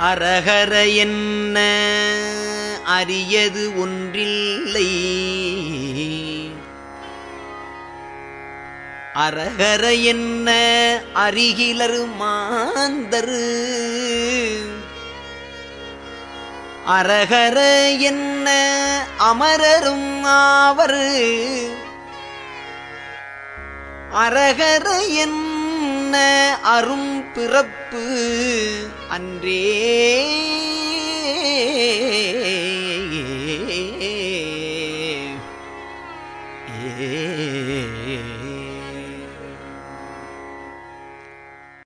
அரகர என்ன? அரியது ஒன்றில்லை. அரகர என்ன? அருகிலர் மாந்தரு. அரகர என்ன? அமரரும் ஆவர். அரகர என்ன? அரும் பிறப்பு அன்றே. ஏ.